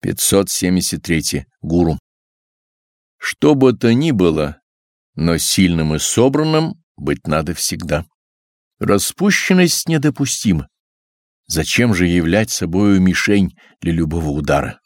573. Гуру. Что бы то ни было, но сильным и собранным быть надо всегда. Распущенность недопустима. Зачем же являть собою мишень для любого удара?